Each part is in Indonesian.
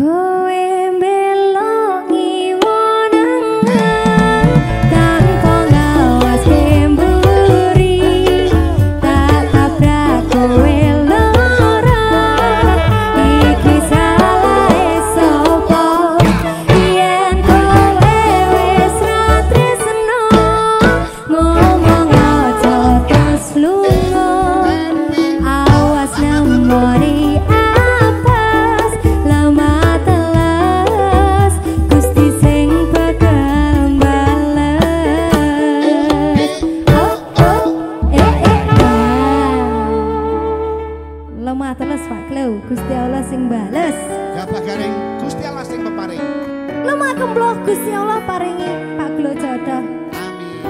good. Gabah garing Gusti Allah sing peparing. Lemah kembloh Gusti Allah paringi Pak Glo jodoh. Amin.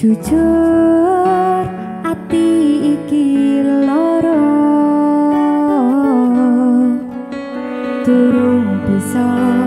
Jujur ati iki loro Turun pisau.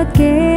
Okay.